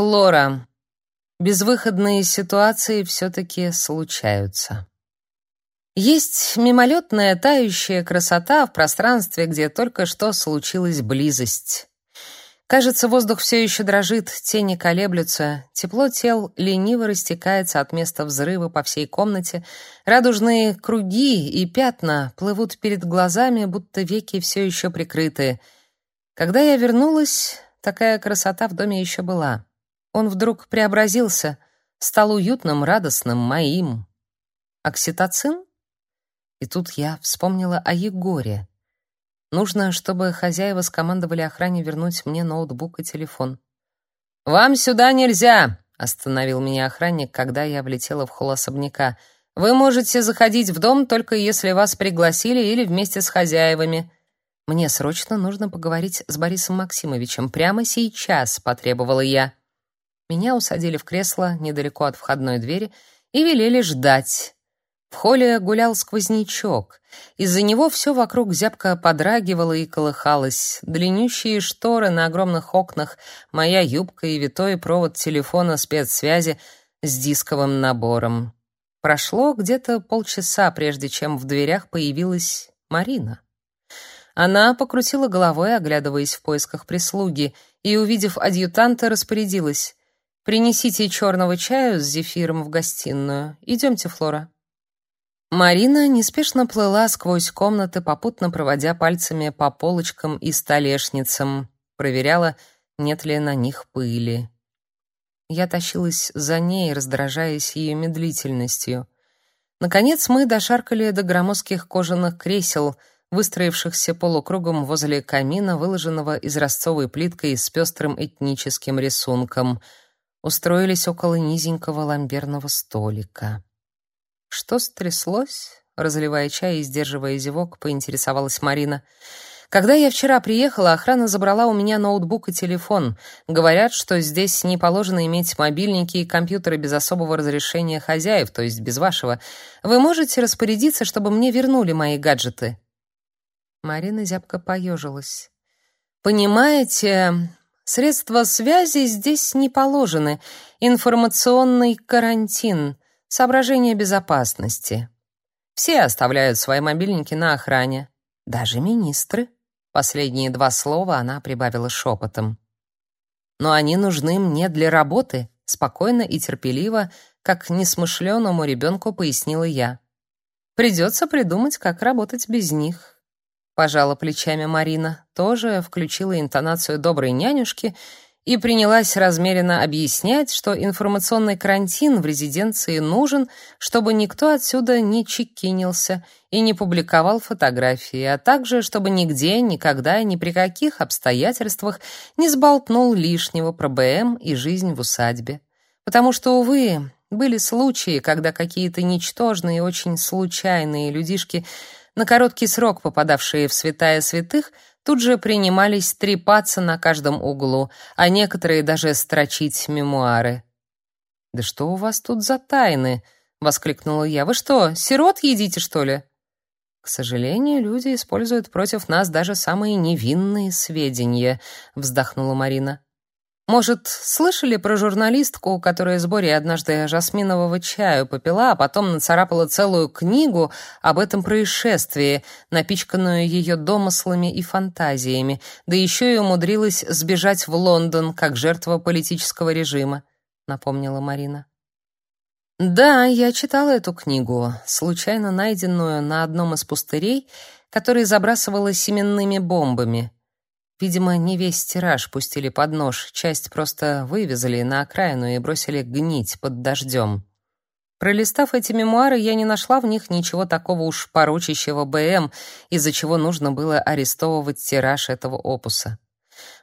Флора. Безвыходные ситуации все-таки случаются. Есть мимолетная тающая красота в пространстве, где только что случилась близость. Кажется, воздух все еще дрожит, тени колеблются, тепло тел лениво растекается от места взрыва по всей комнате, радужные круги и пятна плывут перед глазами, будто веки все еще прикрыты. Когда я вернулась, такая красота в доме еще была. Он вдруг преобразился, стал уютным, радостным, моим. Окситоцин? И тут я вспомнила о Егоре. Нужно, чтобы хозяева скомандовали охране вернуть мне ноутбук и телефон. «Вам сюда нельзя!» — остановил меня охранник, когда я влетела в холл особняка. «Вы можете заходить в дом, только если вас пригласили или вместе с хозяевами». «Мне срочно нужно поговорить с Борисом Максимовичем. Прямо сейчас», — потребовала я. Меня усадили в кресло недалеко от входной двери и велели ждать. В холле гулял сквознячок. Из-за него все вокруг зябко подрагивало и колыхалось. Длиннющие шторы на огромных окнах, моя юбка и витой провод телефона спецсвязи с дисковым набором. Прошло где-то полчаса, прежде чем в дверях появилась Марина. Она покрутила головой, оглядываясь в поисках прислуги, и, увидев адъютанта, распорядилась: "Принесите черного чаю с зефиром в гостиную. Идемте, Флора". Марина неспешно плыла сквозь комнаты, попутно проводя пальцами по полочкам и столешницам, проверяла, нет ли на них пыли. Я тащилась за ней, раздражаясь ее медлительностью. Наконец мы дошаркали до громоздких кожаных кресел, выстроившихся полукругом возле камина, выложенного изразцовой плиткой с пестрым этническим рисунком. Устроились около низенького ламберного столика. Что стряслось? Разливая чай и сдерживая зевок, поинтересовалась Марина. Когда я вчера приехала, охрана забрала у меня ноутбук и телефон. Говорят, что здесь не положено иметь мобильники и компьютеры без особого разрешения хозяев, то есть без вашего. Вы можете распорядиться, чтобы мне вернули мои гаджеты? Марина зябко поежилась. Понимаете, средства связи здесь не положены. Информационный карантин. Соображение безопасности. Все оставляют свои мобильники на охране, даже министры. Последние два слова она прибавила шепотом. Но они нужны мне для работы, спокойно и терпеливо, как несмышленому ребенку пояснила я. Придется придумать, как работать без них. Пожала плечами Марина, тоже включила интонацию доброй нянюшки и принялась размеренно объяснять, что информационный карантин в резиденции нужен, чтобы никто отсюда не чекинился и не публиковал фотографии, а также чтобы нигде, никогда и ни при каких обстоятельствах не сболтнул лишнего про БМ и жизнь в усадьбе. Потому что, увы, были случаи, когда какие-то ничтожные очень случайные людишки, на короткий срок попадавшие в святая святых, тут же принимались трепаться на каждом углу, а некоторые даже строчить мемуары. «Да что у вас тут за тайны?» — воскликнула я. «Вы что, сирот едите, что ли?» «К сожалению, люди используют против нас даже самые невинные сведения», — вздохнула Марина. Может, слышали про журналистку, которая с Борей однажды жасминового чаю попила, а потом нацарапала целую книгу об этом происшествии, напичканную ее домыслами и фантазиями, да еще и умудрилась сбежать в Лондон как жертва политического режима, напомнила Марина. Да, я читала эту книгу, случайно найденную на одном из пустырей, который забрасывала семенными бомбами. Видимо, не весь тираж пустили под нож, часть просто вывезли на окраину и бросили гнить под дождем. Пролистав эти мемуары, я не нашла в них ничего такого уж порочащего БМ, из-за чего нужно было арестовывать тираж этого опуса.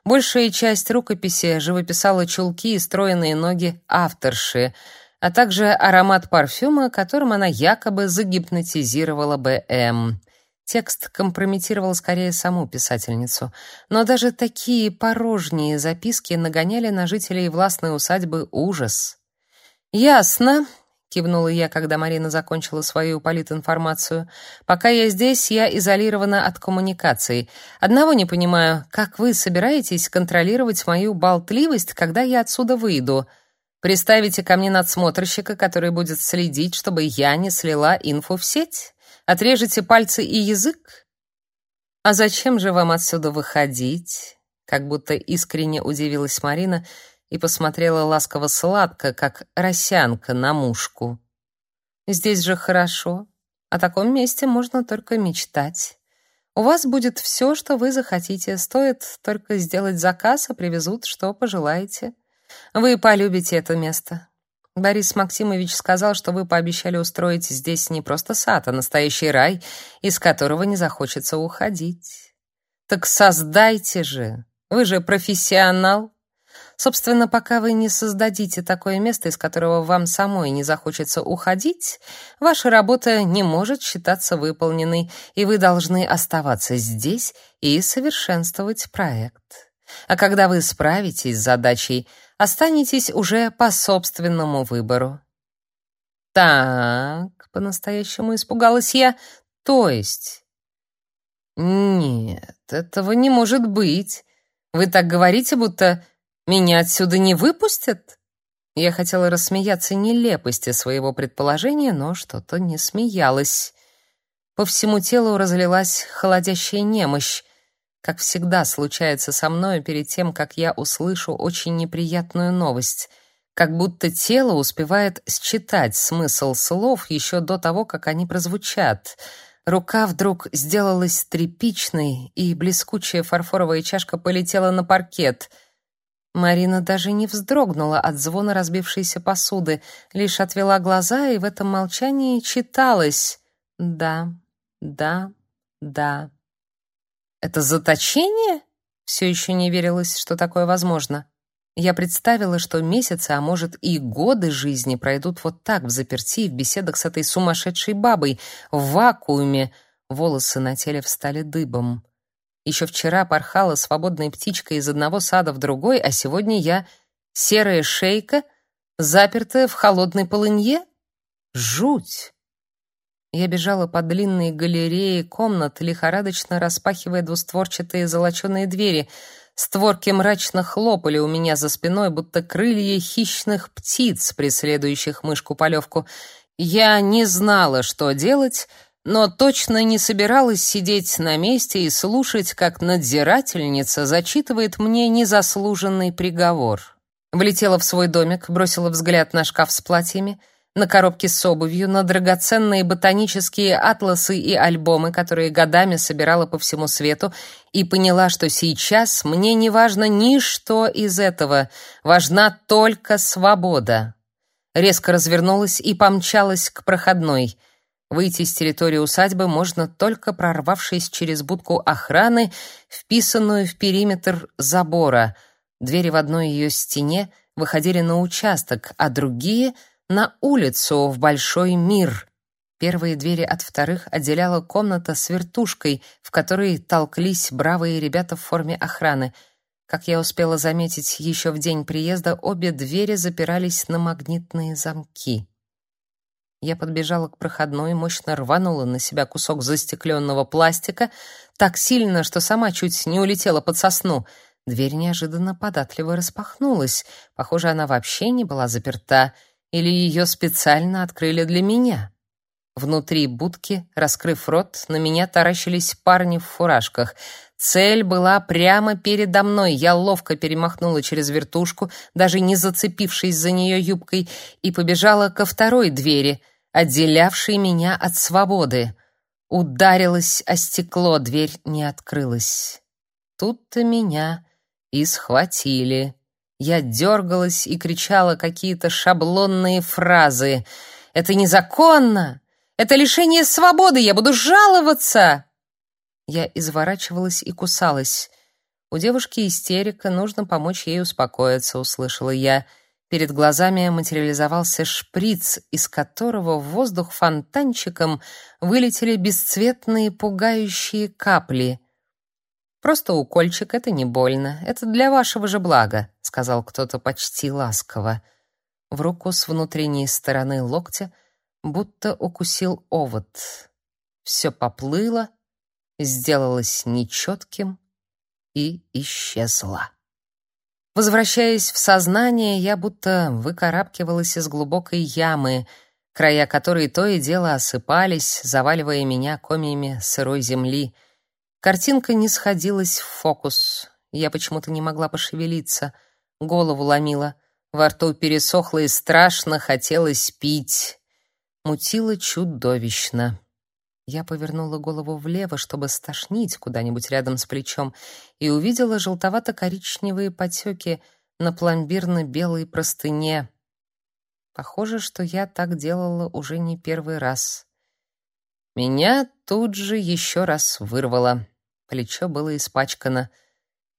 Большая часть рукописи живописала чулки и стройные ноги авторши, а также аромат парфюма, которым она якобы загипнотизировала БМ. Текст компрометировал скорее саму писательницу, но даже такие порожние записки нагоняли на жителей властной усадьбы ужас. «Ясно», — кивнула я, когда Марина закончила свою политинформацию. Пока я здесь, я изолирована от коммуникаций. Одного не понимаю, как вы собираетесь контролировать мою болтливость, когда я отсюда выйду? Приставите ко мне надсмотрщика, который будет следить, чтобы я не слила инфу в сеть? Отрежете пальцы и язык? А зачем же вам отсюда выходить? Как будто искренне удивилась Марина и посмотрела ласково-сладко, как росянка на мушку. Здесь же хорошо. О таком месте можно только мечтать. У вас будет все, что вы захотите. Стоит только сделать заказ, а привезут, что пожелаете. Вы полюбите это место. Борис Максимович сказал, что вы пообещали устроить здесь не просто сад, а настоящий рай, из которого не захочется уходить. Так создайте же. Вы же профессионал. Собственно, пока вы не создадите такое место, из которого вам самой не захочется уходить, ваша работа не может считаться выполненной, и вы должны оставаться здесь и совершенствовать проект. А когда вы справитесь с задачей, останетесь уже по собственному выбору. Так, по-настоящему испугалась я. То есть Нет, этого не может быть. Вы так говорите, будто меня отсюда не выпустят? Я хотела рассмеяться нелепости своего предположения, но что-то не смеялась. По всему телу разлилась холодящая немощь, как всегда случается со мной перед тем, как я услышу очень неприятную новость, как будто тело успевает считать смысл слов еще до того, как они прозвучат. Рука вдруг сделалась тряпичной, и блескучая фарфоровая чашка полетела на паркет — Марина даже не вздрогнула от звона разбившейся посуды, лишь отвела глаза и в этом молчании читалось: "Да, да, да". Это заточение? Все еще не верилось, что такое возможно. Я представила, что месяцы, а может и годы жизни пройдут вот так в заперти в беседах с этой сумасшедшей бабой в вакууме. Волосы на теле встали дыбом. Еще вчера порхала свободной птичкой из одного сада в другой, а сегодня я серая шейка, запертая в холодной полынье? Жуть! Я бежала по длинной галерее комнат, лихорадочно распахивая двустворчатые золоченые двери. Створки мрачно хлопали у меня за спиной, будто крылья хищных птиц, преследующих мышку-полевку. Я не знала, что делать, но точно не собиралась сидеть на месте и слушать, как надзирательница зачитывает мне незаслуженный приговор. Влетела в свой домик, бросила взгляд на шкаф с платьями, на коробки с обувью, на драгоценные ботанические атласы и альбомы, которые годами собирала по всему свету, и поняла, что сейчас мне не важно ничто из этого, важна только свобода. Резко развернулась и помчалась к проходной. Выйти с территории усадьбы можно только прорвавшись через будку охраны, вписанную в периметр забора. Двери в одной ее стене выходили на участок, а другие — на улицу, в большой мир. Первые двери от вторых отделяла комната с вертушкой, в которой толклись бравые ребята в форме охраны. Как я успела заметить еще в день приезда, обе двери запирались на магнитные замки. Я подбежала к проходной, мощно рванула на себя кусок застекленного пластика, так сильно, что сама чуть не улетела под сосну. Дверь неожиданно податливо распахнулась. Похоже, она вообще не была заперта, или ее специально открыли для меня. Внутри будки, раскрыв рот, на меня таращились парни в фуражках. Цель была прямо передо мной. Я ловко перемахнула через вертушку, даже не зацепившись за нее юбкой, и побежала ко второй двери, отделявшей меня от свободы. Ударилась о стекло, дверь не открылась. Тут-то меня и схватили. Я дергалась и кричала какие-то шаблонные фразы. «Это незаконно! Это лишение свободы! Я буду жаловаться!» Я изворачивалась и кусалась. У девушки истерика, нужно помочь ей успокоиться, услышала я. Перед глазами материализовался шприц, из которого в воздух фонтанчиком вылетели бесцветные пугающие капли. Просто укольчик это не больно, это для вашего же блага, сказал кто-то почти ласково. В руку с внутренней стороны локтя будто укусил овод. Все поплыло, сделалось нечетким и исчезло. Возвращаясь в сознание, я будто выкарабкивалась из глубокой ямы, края которой то и дело осыпались, заваливая меня комьями сырой земли. Картинка не сходилась в фокус. Я почему-то не могла пошевелиться, голову ломила, во рту пересохло и страшно хотелось пить. Мутило чудовищно. Я повернула голову влево, чтобы стошнить куда-нибудь рядом с плечом, и увидела желтовато-коричневые потеки на пломбирно-белой простыне. Похоже, что я так делала уже не первый раз. Меня тут же еще раз вырвало. Плечо было испачкано.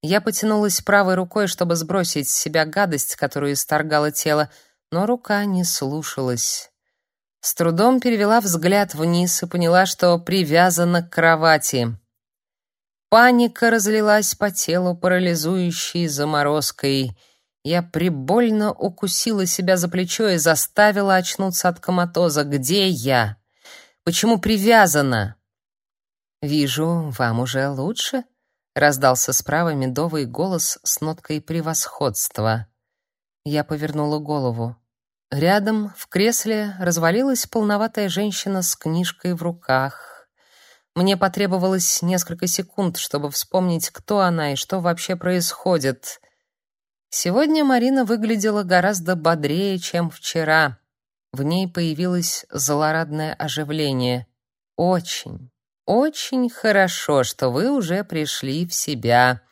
Я потянулась правой рукой, чтобы сбросить с себя гадость, которую исторгало тело, но рука не слушалась. С трудом перевела взгляд вниз и поняла, что привязана к кровати. Паника разлилась по телу парализующей заморозкой. Я прибольно укусила себя за плечо и заставила очнуться от коматоза. Где я? Почему привязана? Вижу, вам уже лучше, раздался справа медовый голос с ноткой превосходства. Я повернула голову. Рядом в кресле развалилась полноватая женщина с книжкой в руках. Мне потребовалось несколько секунд, чтобы вспомнить, кто она и что вообще происходит. Сегодня Марина выглядела гораздо бодрее, чем вчера. В ней появилось злорадное оживление. Очень, очень хорошо, что вы уже пришли в себя,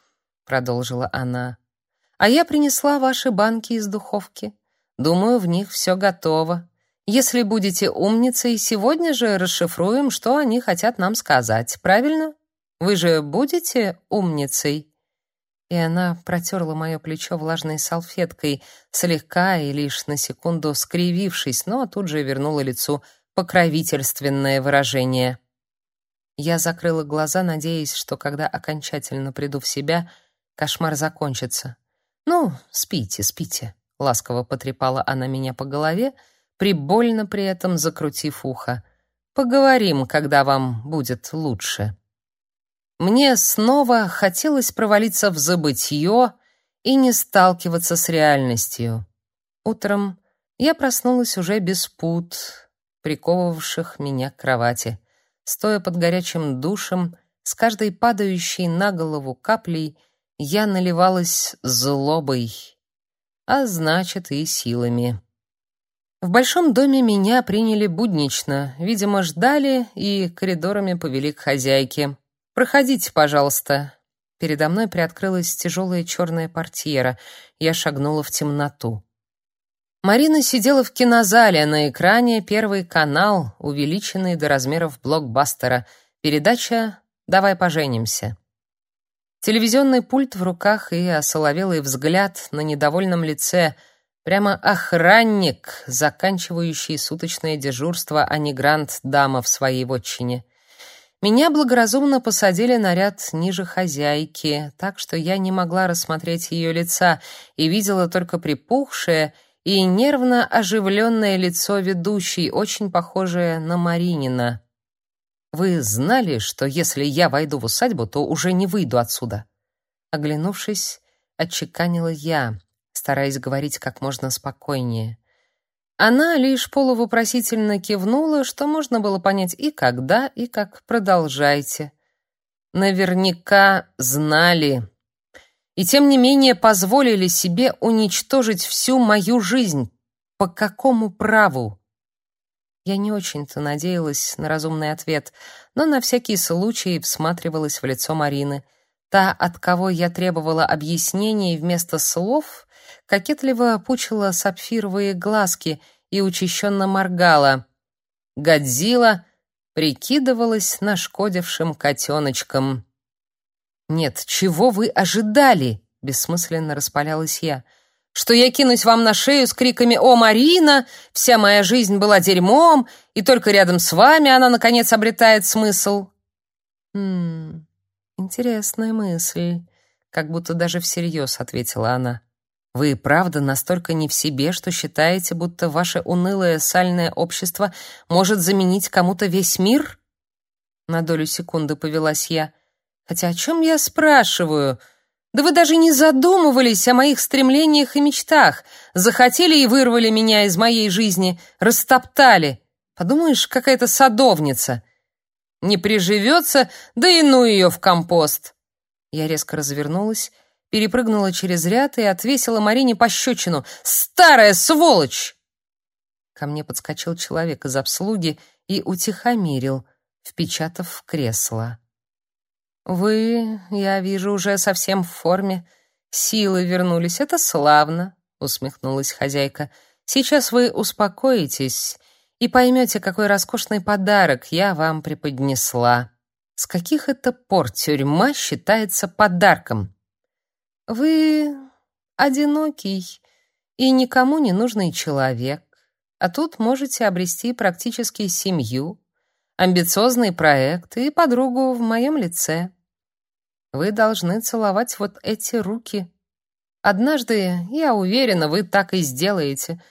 продолжила она. А я принесла ваши банки из духовки. Думаю, в них все готово. Если будете умницей, сегодня же расшифруем, что они хотят нам сказать. Правильно? Вы же будете умницей?» И она протерла мое плечо влажной салфеткой, слегка и лишь на секунду скривившись, но тут же вернула лицу покровительственное выражение. Я закрыла глаза, надеясь, что когда окончательно приду в себя, кошмар закончится. «Ну, спите, спите». Ласково потрепала она меня по голове, прибольно при этом закрутив ухо. Поговорим, когда вам будет лучше. Мне снова хотелось провалиться в забытье и не сталкиваться с реальностью. Утром я проснулась уже без пут, приковывавших меня к кровати. Стоя под горячим душем, с каждой падающей на голову каплей я наливалась злобой а значит и силами. В большом доме меня приняли буднично, видимо, ждали и коридорами повели к хозяйке. «Проходите, пожалуйста». Передо мной приоткрылась тяжелая черная портьера. Я шагнула в темноту. Марина сидела в кинозале, на экране первый канал, увеличенный до размеров блокбастера. Передача «Давай поженимся». Телевизионный пульт в руках и осоловелый взгляд на недовольном лице. Прямо охранник, заканчивающий суточное дежурство, а не грант-дама в своей вотчине. Меня благоразумно посадили на ряд ниже хозяйки, так что я не могла рассмотреть ее лица и видела только припухшее и нервно оживленное лицо ведущей, очень похожее на Маринина. Вы знали, что если я войду в усадьбу, то уже не выйду отсюда? Оглянувшись, отчеканила я, стараясь говорить как можно спокойнее. Она лишь полувопросительно кивнула, что можно было понять и когда, и как продолжайте. Наверняка знали. И тем не менее позволили себе уничтожить всю мою жизнь. По какому праву? Я не очень-то надеялась на разумный ответ, но на всякий случай всматривалась в лицо Марины. Та, от кого я требовала объяснений вместо слов, кокетливо пучила сапфировые глазки и учащенно моргала. Годзилла прикидывалась нашкодившим котеночком. «Нет, чего вы ожидали?» — бессмысленно распалялась я — что я кинусь вам на шею с криками «О, Марина! Вся моя жизнь была дерьмом, и только рядом с вами она, наконец, обретает смысл». «Хм, интересная мысль», — как будто даже всерьез ответила она. Вы правда настолько не в себе, что считаете, будто ваше унылое сальное общество может заменить кому-то весь мир? На долю секунды повелась я. Хотя о чем я спрашиваю? Да вы даже не задумывались о моих стремлениях и мечтах. Захотели и вырвали меня из моей жизни, растоптали. Подумаешь, какая-то садовница. Не приживется, да и ну ее в компост. Я резко развернулась перепрыгнула через ряд и отвесила Марине пощечину. «Старая сволочь!» Ко мне подскочил человек из обслуги и утихомирил, впечатав в кресло. «Вы, я вижу, уже совсем в форме. Силы вернулись, это славно», — усмехнулась хозяйка. «Сейчас вы успокоитесь и поймете, какой роскошный подарок я вам преподнесла. С каких это пор тюрьма считается подарком?» Вы одинокий и никому не нужный человек, а тут можете обрести практически семью, амбициозный проект и подругу в моем лице. Вы должны целовать вот эти руки. Однажды, я уверена, вы так и сделаете,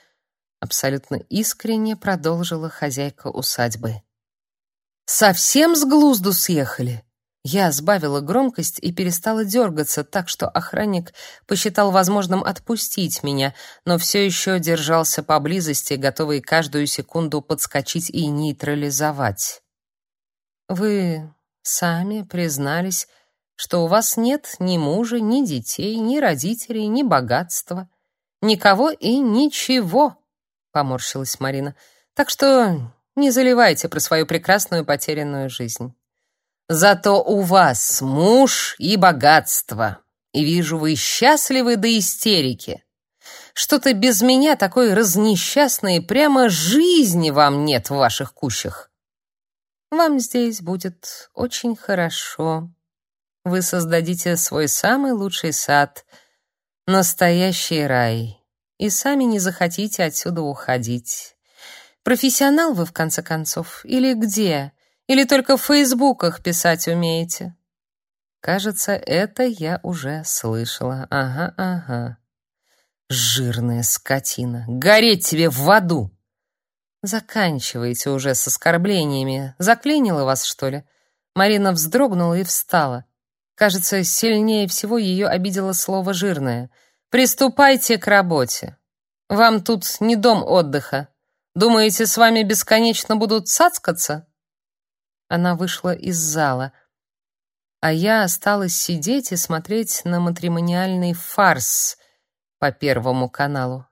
абсолютно искренне продолжила хозяйка усадьбы. Совсем с глузду съехали. Я сбавила громкость и перестала дергаться, так что охранник посчитал возможным отпустить меня, но все еще держался поблизости, готовый каждую секунду подскочить и нейтрализовать. Вы сами признались, что у вас нет ни мужа, ни детей, ни родителей, ни богатства, никого и ничего, поморщилась Марина. Так что не заливайте про свою прекрасную потерянную жизнь. Зато у вас муж и богатство. И вижу, вы счастливы до истерики. Что-то без меня такой разнесчастной, прямо жизни вам нет в ваших кущах. Вам здесь будет очень хорошо. Вы создадите свой самый лучший сад, настоящий рай, и сами не захотите отсюда уходить. Профессионал вы, в конце концов, или где? Или только в фейсбуках писать умеете? Кажется, это я уже слышала. Ага, ага. Жирная скотина. Гореть тебе в аду. Заканчивайте уже с оскорблениями. Заклинило вас, что ли? Марина вздрогнула и встала. Кажется, сильнее всего ее обидело слово «жирное». «Приступайте к работе. Вам тут не дом отдыха. Думаете, с вами бесконечно будут цацкаться?» Она вышла из зала, а я осталась сидеть и смотреть на матримониальный фарс по Первому каналу.